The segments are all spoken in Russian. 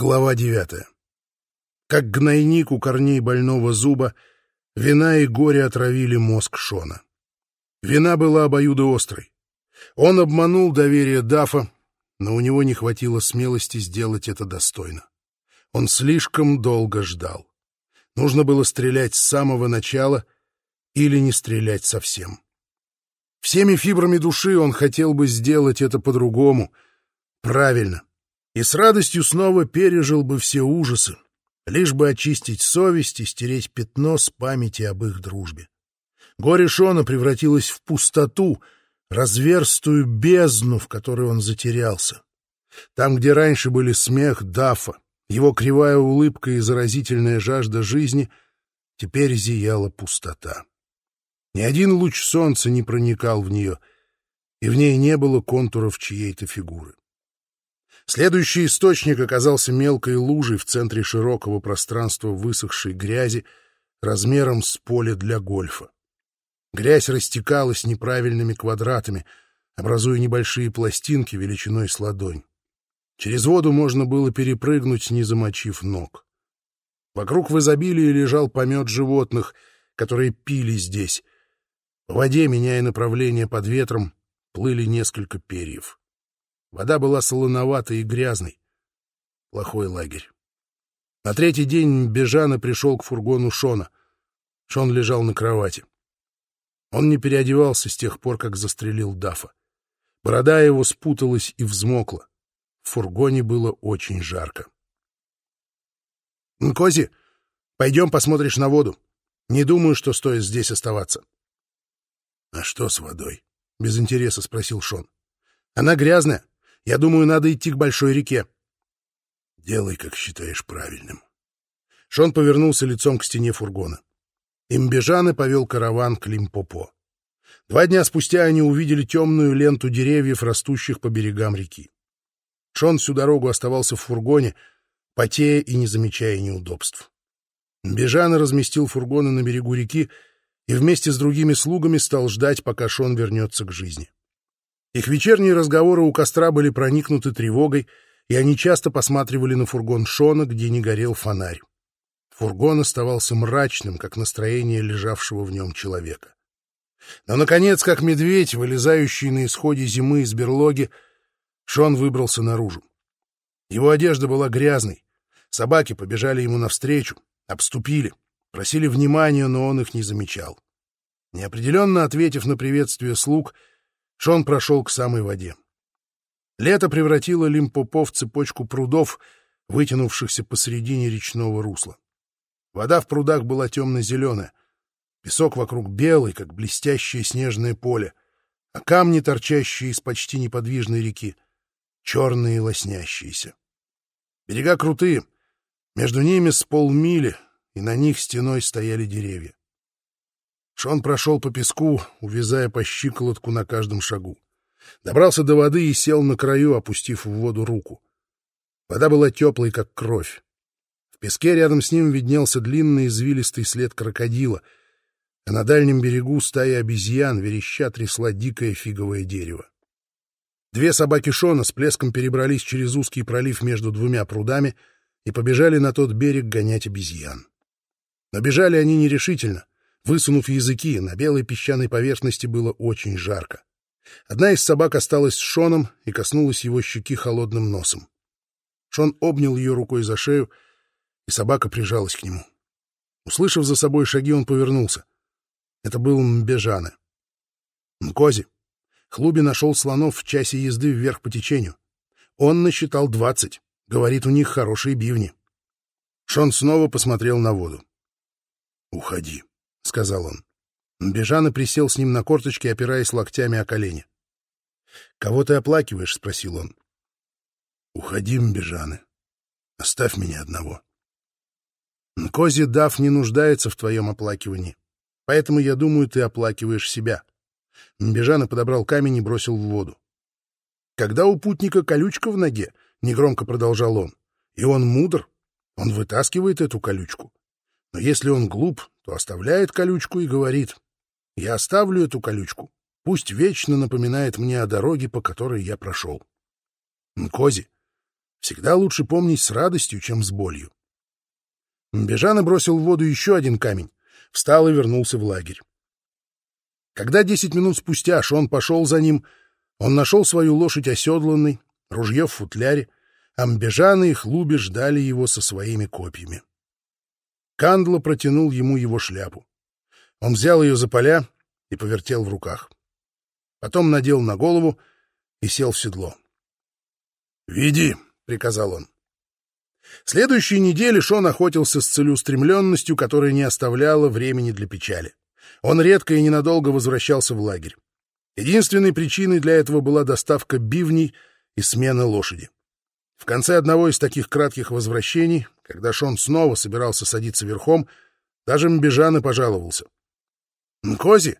Глава девятая. Как гнойник у корней больного зуба, вина и горе отравили мозг Шона. Вина была обоюдоострой. Он обманул доверие Дафа, но у него не хватило смелости сделать это достойно. Он слишком долго ждал. Нужно было стрелять с самого начала или не стрелять совсем. Всеми фибрами души он хотел бы сделать это по-другому, правильно, и с радостью снова пережил бы все ужасы, лишь бы очистить совесть и стереть пятно с памяти об их дружбе. Горе Шона превратилось в пустоту, разверстую бездну, в которой он затерялся. Там, где раньше были смех Дафа, его кривая улыбка и заразительная жажда жизни, теперь зияла пустота. Ни один луч солнца не проникал в нее, и в ней не было контуров чьей-то фигуры. Следующий источник оказался мелкой лужей в центре широкого пространства высохшей грязи размером с поле для гольфа. Грязь растекалась неправильными квадратами, образуя небольшие пластинки величиной с ладонь. Через воду можно было перепрыгнуть, не замочив ног. Вокруг в изобилии лежал помет животных, которые пили здесь. В воде, меняя направление под ветром, плыли несколько перьев. Вода была солоноватой и грязной. Плохой лагерь. На третий день Бежана пришел к фургону Шона. Шон лежал на кровати. Он не переодевался с тех пор, как застрелил Дафа. Борода его спуталась и взмокла. В фургоне было очень жарко. — Кози, пойдем посмотришь на воду. Не думаю, что стоит здесь оставаться. — А что с водой? — без интереса спросил Шон. — Она грязная. Я думаю, надо идти к большой реке. Делай, как считаешь правильным. Шон повернулся лицом к стене фургона. Имбежаны повел караван к Лимпопо. Два дня спустя они увидели темную ленту деревьев, растущих по берегам реки. Шон всю дорогу оставался в фургоне, потея и не замечая неудобств. Бежана разместил фургоны на берегу реки и вместе с другими слугами стал ждать, пока Шон вернется к жизни. Их вечерние разговоры у костра были проникнуты тревогой, и они часто посматривали на фургон Шона, где не горел фонарь. Фургон оставался мрачным, как настроение лежавшего в нем человека. Но, наконец, как медведь, вылезающий на исходе зимы из берлоги, Шон выбрался наружу. Его одежда была грязной. Собаки побежали ему навстречу, обступили, просили внимания, но он их не замечал. Неопределенно ответив на приветствие слуг, Шон прошел к самой воде. Лето превратило Лимпопо в цепочку прудов, вытянувшихся посредине речного русла. Вода в прудах была темно-зеленая, песок вокруг белый, как блестящее снежное поле, а камни, торчащие из почти неподвижной реки, черные и лоснящиеся. Берега крутые, между ними с полмили, и на них стеной стояли деревья. Шон прошел по песку, увязая по щиколотку на каждом шагу. Добрался до воды и сел на краю, опустив в воду руку. Вода была теплой, как кровь. В песке рядом с ним виднелся длинный извилистый след крокодила, а на дальнем берегу стая обезьян вереща трясла дикое фиговое дерево. Две собаки Шона с плеском перебрались через узкий пролив между двумя прудами и побежали на тот берег гонять обезьян. Но бежали они нерешительно — Высунув языки, на белой песчаной поверхности было очень жарко. Одна из собак осталась с Шоном и коснулась его щеки холодным носом. Шон обнял ее рукой за шею, и собака прижалась к нему. Услышав за собой шаги, он повернулся. Это был Мбежана. Мкози. Хлуби нашел слонов в часе езды вверх по течению. Он насчитал двадцать. Говорит, у них хорошие бивни. Шон снова посмотрел на воду. «Уходи», — сказал он. Бежана присел с ним на корточки, опираясь локтями о колени. — Кого ты оплакиваешь? — спросил он. — Уходи, Мбежаны. Оставь меня одного. — Кози Дав не нуждается в твоем оплакивании, поэтому, я думаю, ты оплакиваешь себя. Мбежана подобрал камень и бросил в воду. — Когда у путника колючка в ноге, — негромко продолжал он, — и он мудр, он вытаскивает эту колючку. Но если он глуп, то оставляет колючку и говорит, «Я оставлю эту колючку, пусть вечно напоминает мне о дороге, по которой я прошел». Нкози, Всегда лучше помнить с радостью, чем с болью. Бежана бросил в воду еще один камень, встал и вернулся в лагерь. Когда десять минут спустя Шон пошел за ним, он нашел свою лошадь оседланной, ружье в футляре, а Мбежаны и Хлуби ждали его со своими копьями. Кандло протянул ему его шляпу. Он взял ее за поля и повертел в руках. Потом надел на голову и сел в седло. «Веди», — приказал он. Следующие недели Шон охотился с целеустремленностью, которая не оставляла времени для печали. Он редко и ненадолго возвращался в лагерь. Единственной причиной для этого была доставка бивней и смена лошади. В конце одного из таких кратких возвращений, когда Шон снова собирался садиться верхом, даже Мбежан пожаловался. «Нкози,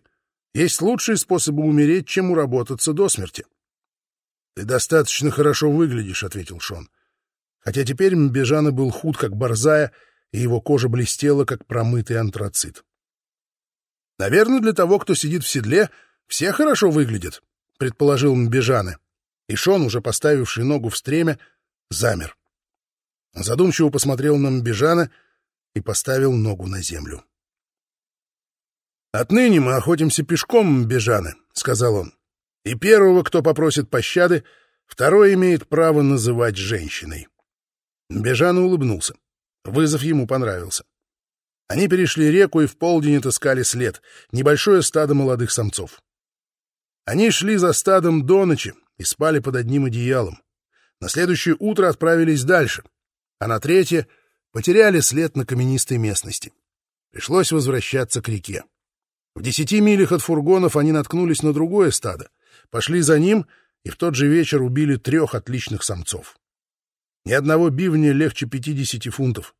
есть лучшие способы умереть, чем уработаться до смерти». «Ты достаточно хорошо выглядишь», — ответил Шон. Хотя теперь Мбежана был худ, как борзая, и его кожа блестела, как промытый антрацит. «Наверное, для того, кто сидит в седле, все хорошо выглядят», — предположил Мбежана. И Шон, уже поставивший ногу в стремя, замер. Задумчиво посмотрел на Мбежана и поставил ногу на землю. «Отныне мы охотимся пешком, Мбежаны», — сказал он. «И первого, кто попросит пощады, второй имеет право называть женщиной». Бежана улыбнулся. Вызов ему понравился. Они перешли реку и в полдень отыскали след — небольшое стадо молодых самцов. Они шли за стадом до ночи и спали под одним одеялом. На следующее утро отправились дальше, а на третье потеряли след на каменистой местности. Пришлось возвращаться к реке. В десяти милях от фургонов они наткнулись на другое стадо, пошли за ним и в тот же вечер убили трех отличных самцов. Ни одного бивня легче пятидесяти фунтов.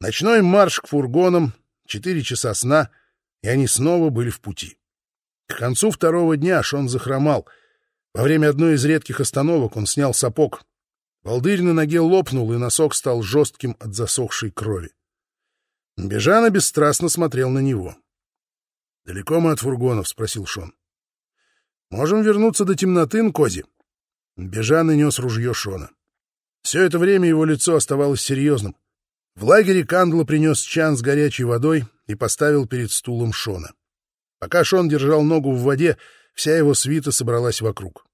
Ночной марш к фургонам, четыре часа сна, и они снова были в пути. К концу второго дня Шон захромал. Во время одной из редких остановок он снял сапог. Волдырь на ноге лопнул, и носок стал жестким от засохшей крови. Бежана бесстрастно смотрел на него. — Далеко мы от фургонов? — спросил Шон. — Можем вернуться до темноты, Нкози. Бежана нес ружье Шона. Все это время его лицо оставалось серьезным. В лагере Кандла принес чан с горячей водой и поставил перед стулом Шона. Пока Шон держал ногу в воде, вся его свита собралась вокруг.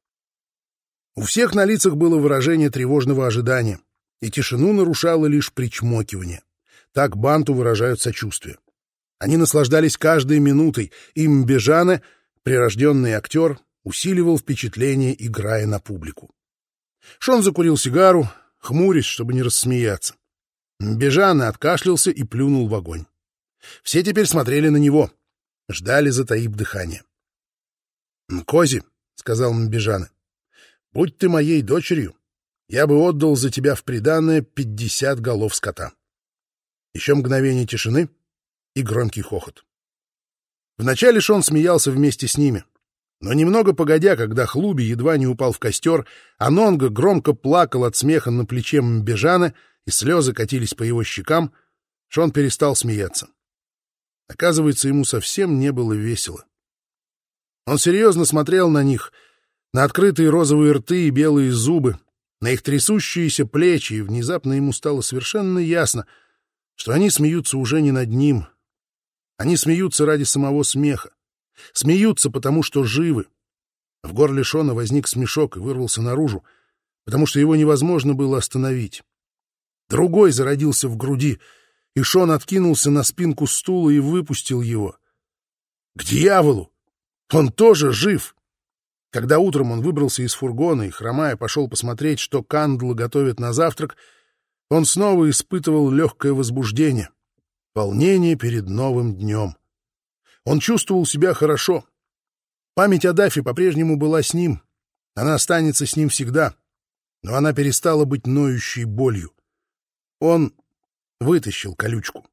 У всех на лицах было выражение тревожного ожидания, и тишину нарушало лишь причмокивание. Так банту выражают сочувствие. Они наслаждались каждой минутой, и Мбежана, прирожденный актер, усиливал впечатление, играя на публику. Шон закурил сигару, хмурясь, чтобы не рассмеяться. Бежана откашлялся и плюнул в огонь. Все теперь смотрели на него, ждали, затаив дыхание. — Кози, — сказал Мбежана, — будь ты моей дочерью, я бы отдал за тебя в приданное пятьдесят голов скота. Еще мгновение тишины и громкий хохот. Вначале Шон смеялся вместе с ними, но немного погодя, когда Хлуби едва не упал в костер, а Нонга громко плакал от смеха на плече Мбежана, и слезы катились по его щекам, Шон перестал смеяться. Оказывается, ему совсем не было весело. Он серьезно смотрел на них, на открытые розовые рты и белые зубы, на их трясущиеся плечи, и внезапно ему стало совершенно ясно, что они смеются уже не над ним. Они смеются ради самого смеха. Смеются, потому что живы. В горле Шона возник смешок и вырвался наружу, потому что его невозможно было остановить. Другой зародился в груди, и Шон откинулся на спинку стула и выпустил его. К дьяволу! Он тоже жив! Когда утром он выбрался из фургона и, хромая, пошел посмотреть, что Кандла готовит на завтрак, он снова испытывал легкое возбуждение, волнение перед новым днем. Он чувствовал себя хорошо. Память о Дафе по-прежнему была с ним. Она останется с ним всегда. Но она перестала быть ноющей болью. Он вытащил колючку.